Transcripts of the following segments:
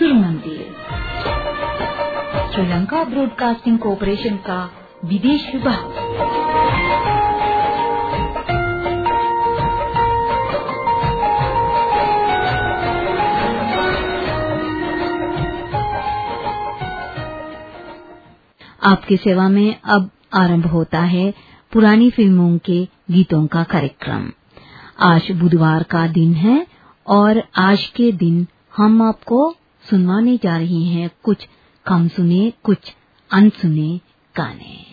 सुर मंदिर। Sri Lanka broadcasting corporation का विदेश विभाग। आपकी सेवा में अब आरंभ होता है पुरानी फ़िल्मों के गीतों का कार्यक्रम। आज बुधवार का दिन है और आज के दिन हम आपको सुनवाने जा रही हैं कुछ कम सुने कुछ अनसुने गाने।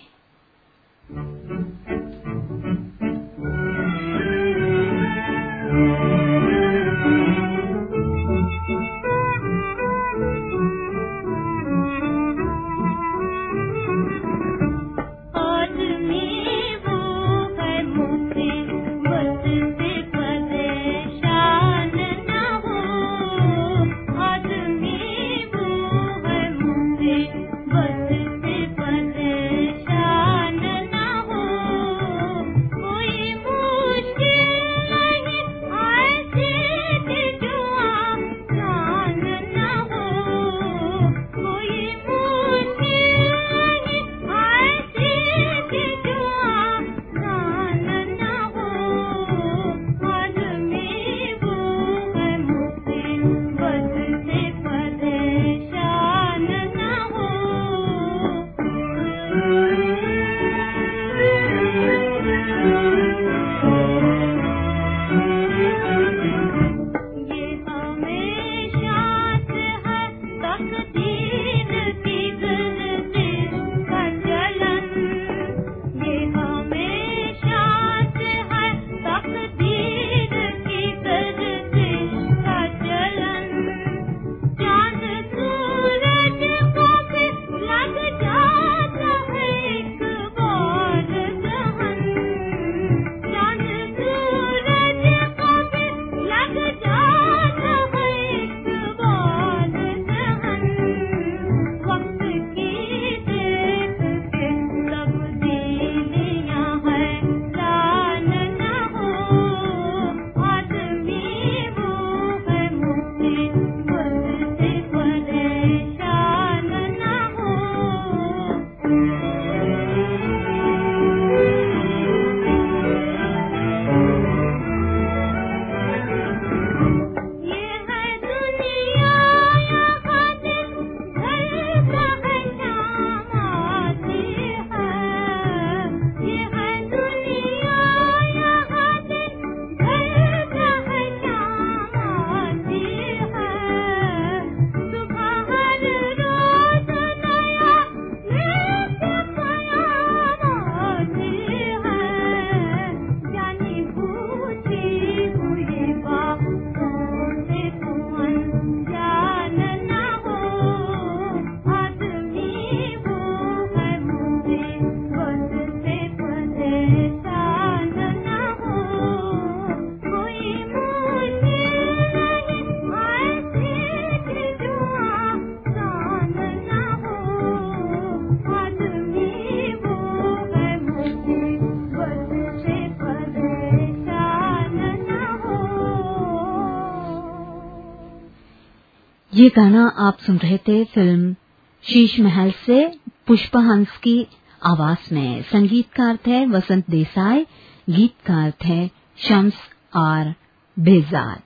ये गाना आप सुन रहे थे फ़िल्म शीश महल से पुष्पा हंस की आवाज़ में। संगीतकार थे वसंत देसाई, गीतकार थे शम्स आर बेजाद।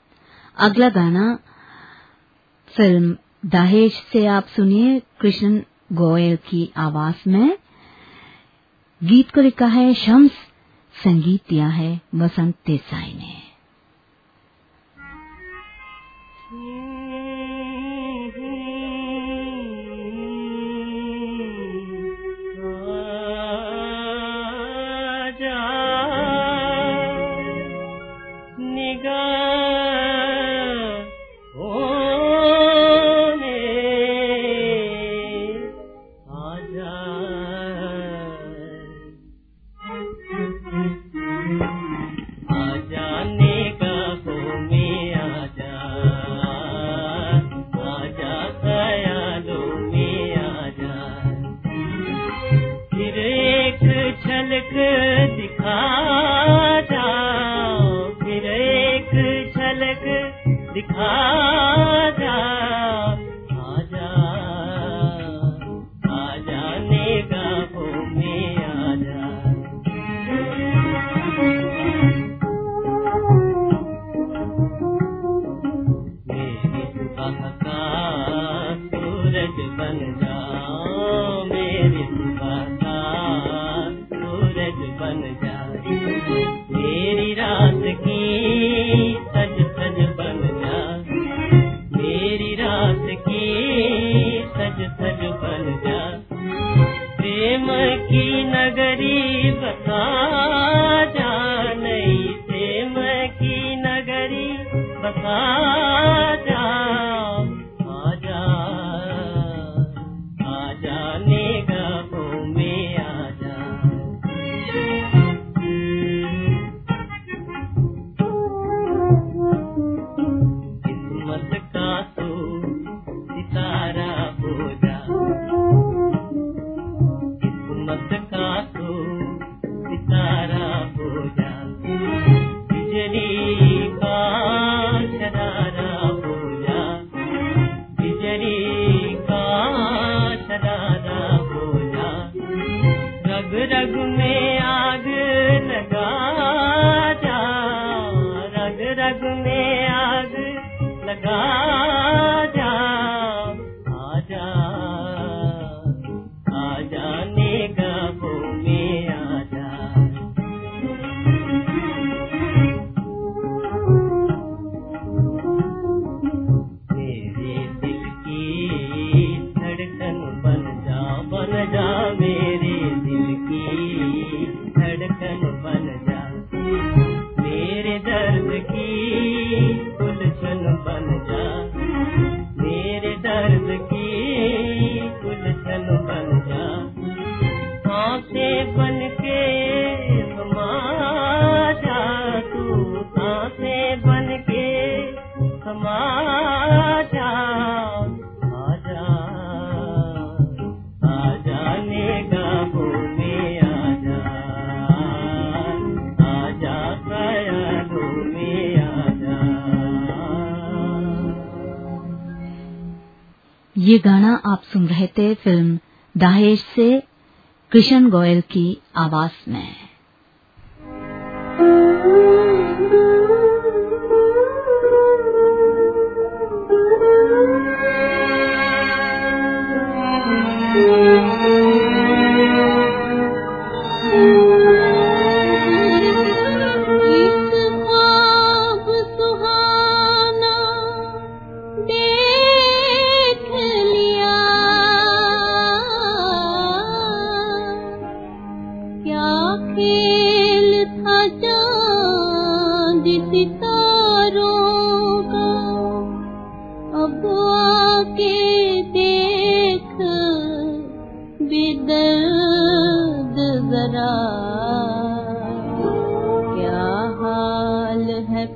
अगला गाना फ़िल्म दहेज से आप सुनिए, कृष्ण गोयल की आवाज़ में। गीत को लिखा है शम्स, संगीत दिया है वसंत देसाई ने। प्रेम की नगरी बता। ये गाना आप सुन रहे थे फ़िल्म दाहेज से कृष्ण गोयल की आवाज़ में।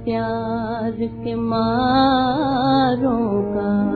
प्यार के मारों का।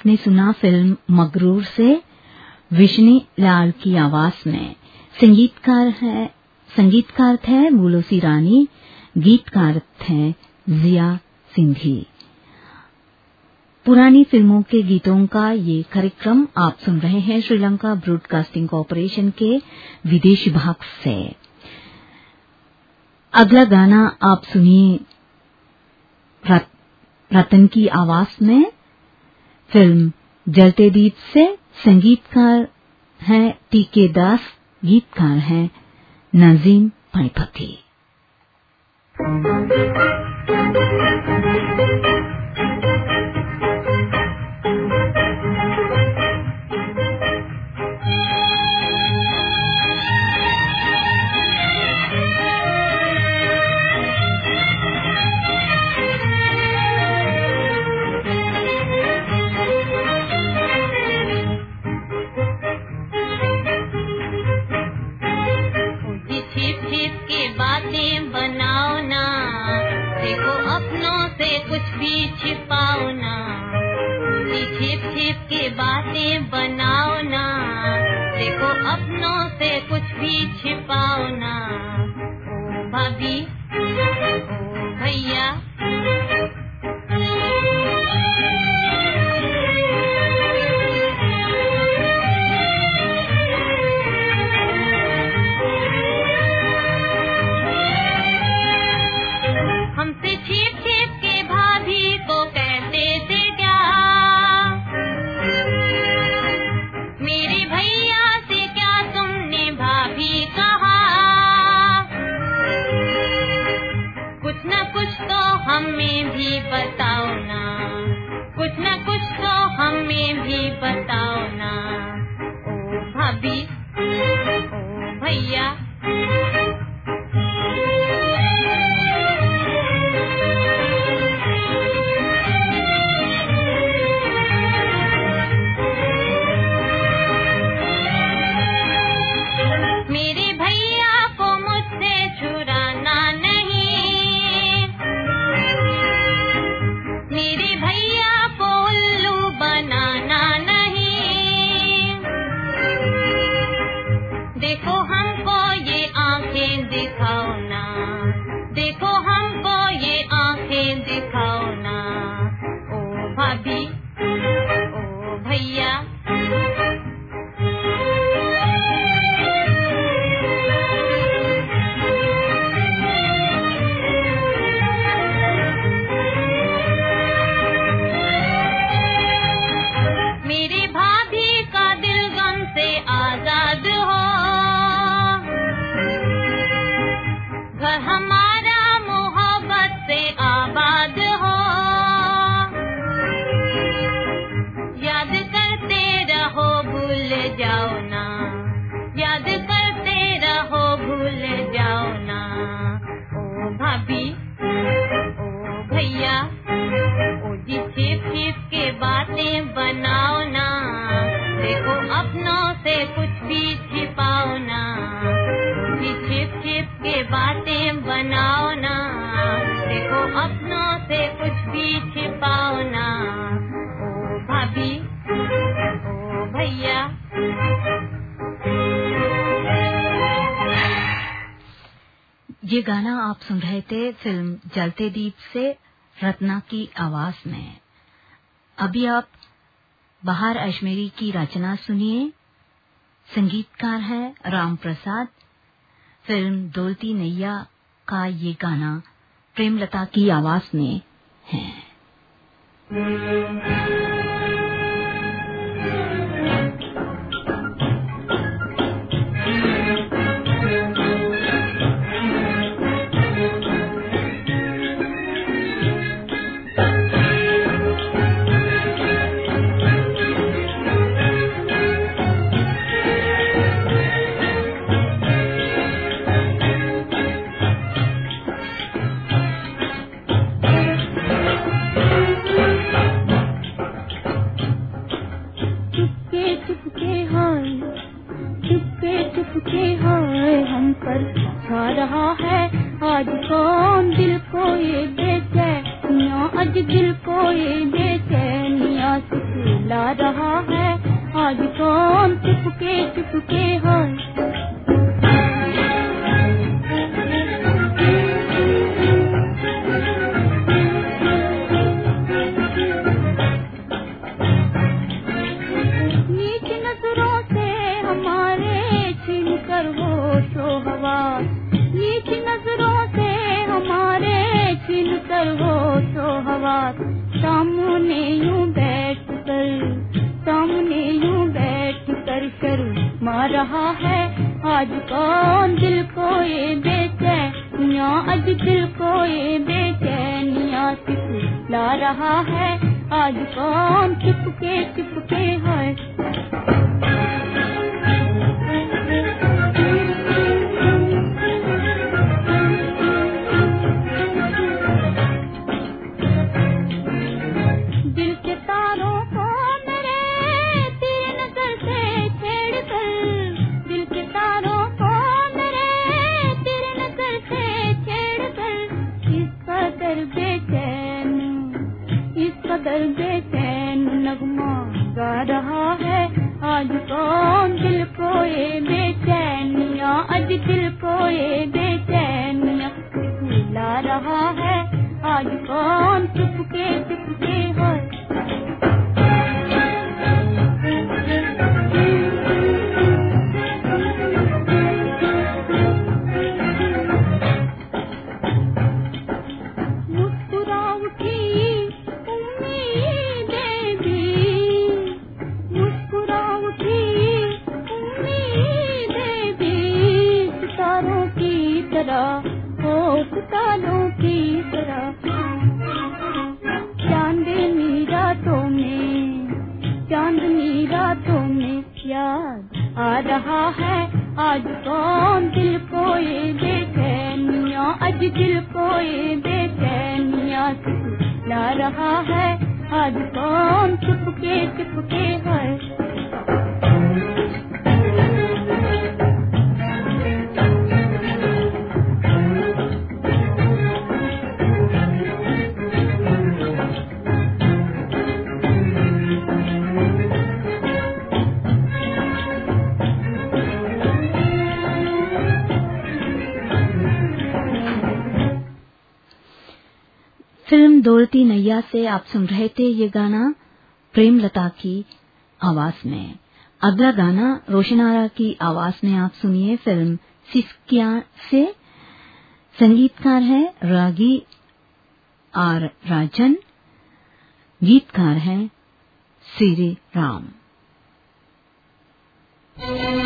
आपने सुना फ़िल्म मगरूर से विष्णु लाल की आवाज़ में। संगीतकार है संगीतकार थे मूलोसी रानी गीतकार थे जिया सिंधी। पुरानी फ़िल्मों के गीतों का ये कार्यक्रम आप सुन रहे हैं श्रीलंका ब्रॉडकास्टिंग कॉरपोरेशन के विदेश भाग से। अगला गाना आप सुनिए रत, रतन की आवाज़ में। फ़िल्म जलते दीप से संगीतकार हैं टीके दास गीतकार हैं नजीम पणिपति छिप की बातें बनाओ ना। देखो अपनों से कुछ भी छिपाओ ना। ओ भाभी, ओ भैया। आप सुन रहे थे फ़िल्म जलते दीप से रत्ना की आवाज़ में। अभी आप बाहर अजमेरी की रचना सुनिए। संगीतकार है राम प्रसाद। फ़िल्म डोलती नैया का ये गाना प्रेमलता की आवाज़ में है। रहा है। आज कौन दिल को ये बेचैनिया आज दिल को ये बेचैनिया सुख ला रहा है। आज कौन चुपके चुपके रहा है। आज तो दिल को ये बेचैनिया, आज दिल को ये बेचैनिया ला रहा है। आज कौन चुपके चुपके है फ़िल्म दौलती नैया से आप सुन रहे थे ये गाना प्रेम लता की आवाज़ में। अगला गाना रोशनारा की आवाज़ में आप सुनिए। फ़िल्म सिस्किया से संगीतकार है रागी आर राजन। गीतकार है श्री राम। Thank you.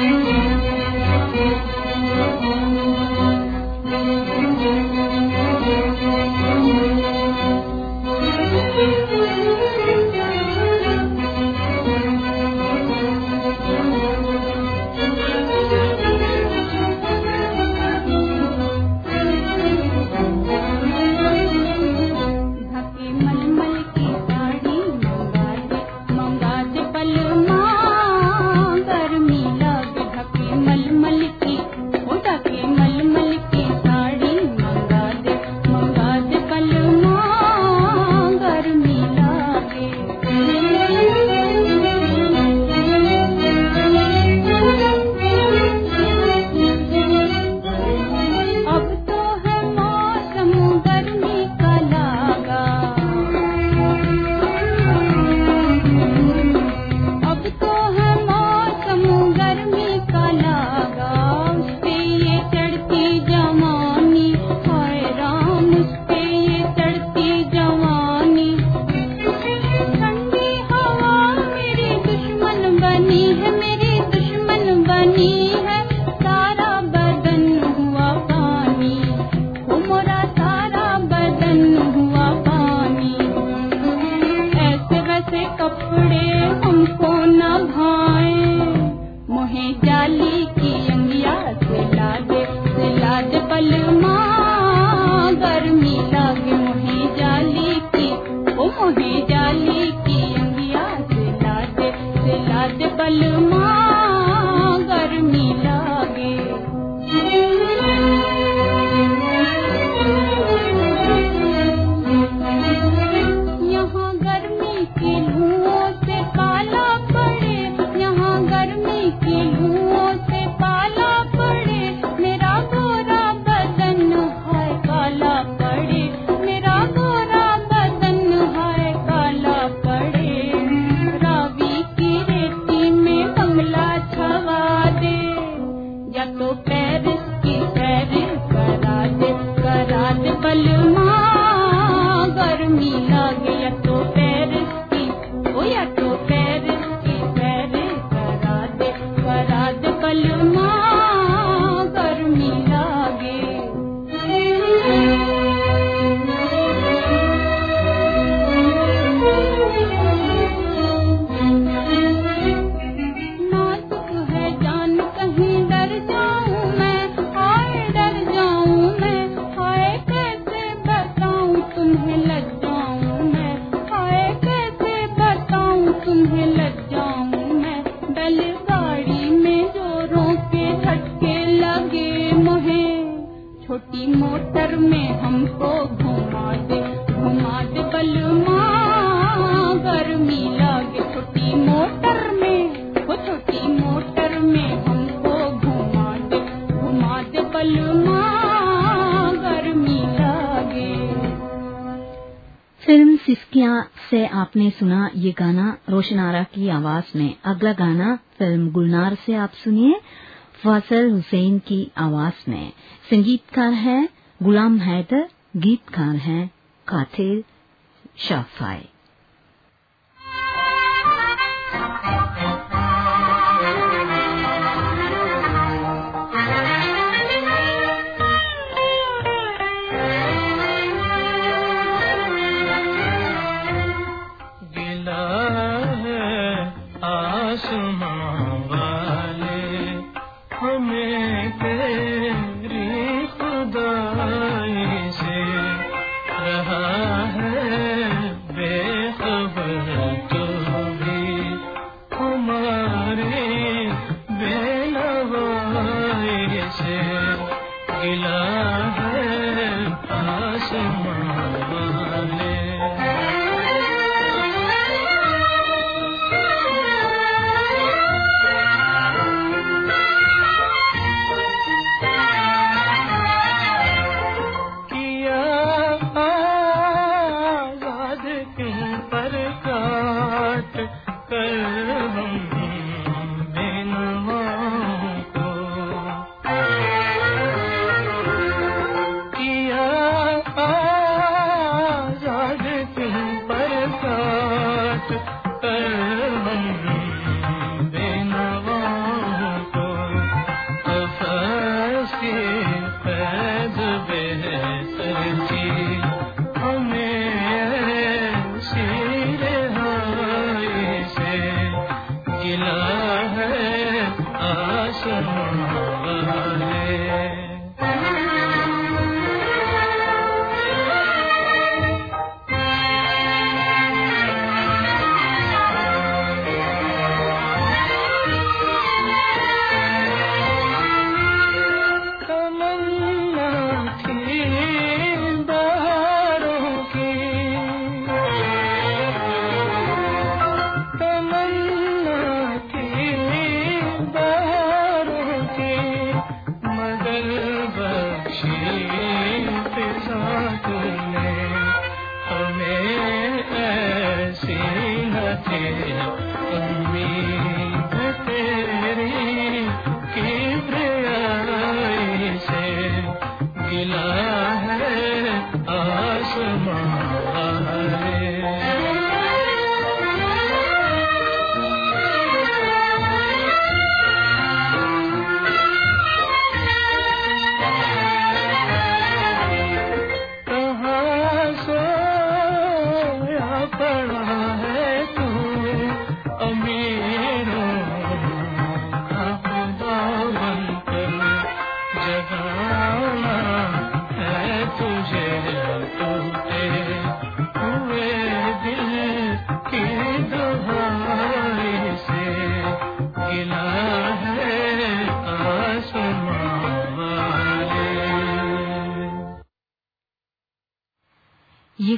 ये गाना रोशन आरा की आवाज़ में। अगला गाना फ़िल्म गुलनार से आप सुनिए फासल हुसैन की आवाज़ में। संगीतकार है गुलाम हैदर, गीतकार है काथिर शाफाई।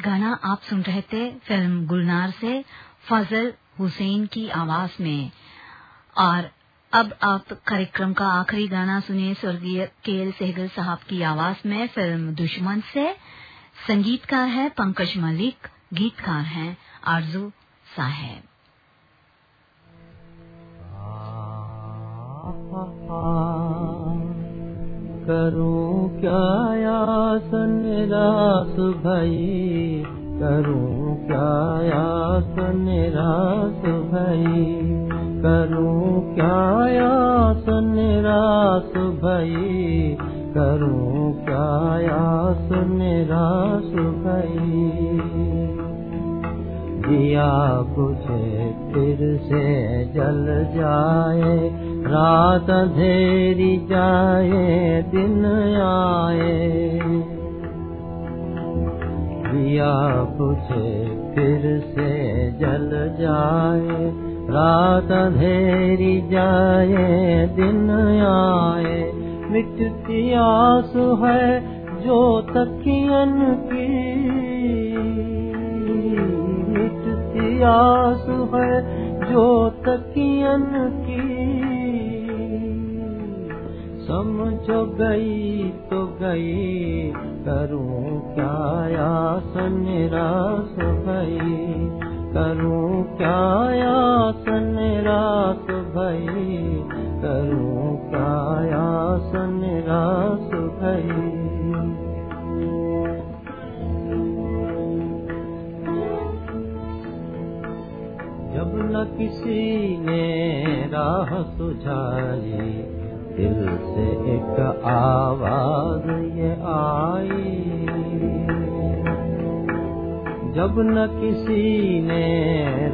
गाना आप सुन रहे थे फ़िल्म गुलनार से फजल हुसैन की आवाज़ में। और अब आप कार्यक्रम का आखिरी गाना सुने स्वर्गीय के सहगल साहब की आवाज़ में। फ़िल्म दुश्मन से संगीतकार है पंकज मलिक, गीतकार हैं आरज़ू साहेब। Ah करूँ क्या यास निराश भई? करूँ क्या यास निराश भई? करूँ क्या यास निराश भई? करूँ क्या यास निराश भई? दिया बुझे फिर से जल जाए रात अंधेरी जाए दिन आए दिया बुझे फिर से जल जाए रात अंधेरी जाए दिन आए मिटती आस है जो तकियन की मिटती आस है जो तकियन की समझ गई तो गई करूँ क्या आस निराश भई करूँ क्या आस निराश भई करूँ क्या आस निराश भई जब न किसी ने राह सुझाई दिल से एक आवाज़ ये आई। जब न किसी ने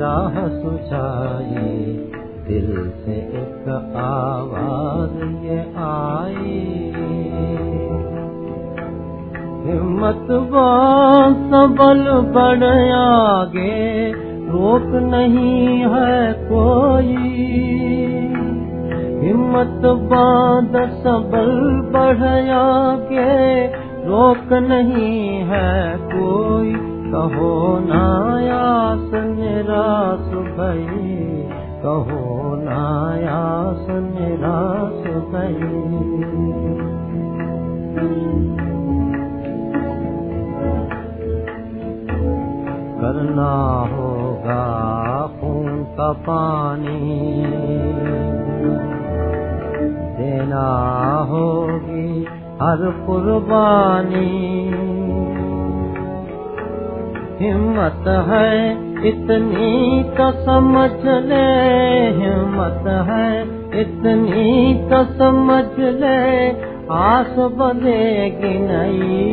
राह सुझाई, दिल से एक आवाज़ ये आई। हिम्मत सबल बढ़ आगे, रोक नहीं है कोई। हिम्मत बाँध सबल बढ़ आगे रोक नहीं है कोई। कहो नायास निराश भई कहो नायास निराश भई करना होगा खून का पानी। देना होगी हर कुर्बानी। हिम्मत है इतनी तो समझ ले, हिम्मत है इतनी तो समझ ले, आस बंधेगी नहीं,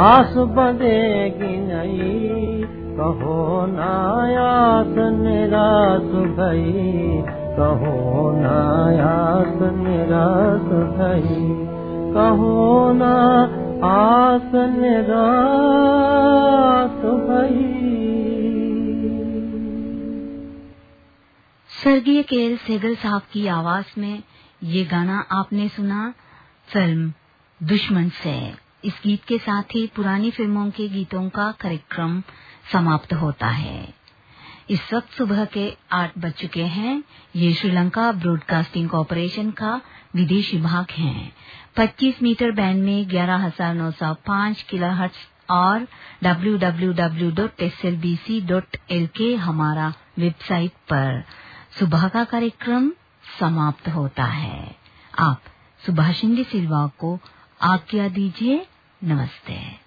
आस बंधेगी नहीं। कहो नायास निराश भई कहो नायास निराश भई कहो ना आस निराश भई स्वर्गीय के एल सेगल साहब की आवाज़ में ये गाना आपने सुना, फ़िल्म दुश्मन से। इस गीत के साथ ही पुरानी फ़िल्मों के गीतों का कार्यक्रम समाप्त होता है। इस वक्त सुबह के आठ बज चुके हैं। ये श्रीलंका ब्रॉडकास्टिंग कॉरपोरेशन का विदेशी भाग है। 25 मीटर बैंड में 11905 किलोहर्ट्ज और www.slbc.lk हमारा वेबसाइट पर। सुबह का कार्यक्रम समाप्त होता है। आप सुभाषिंदी सिल्वा को आज्ञा दीजिए। नमस्ते।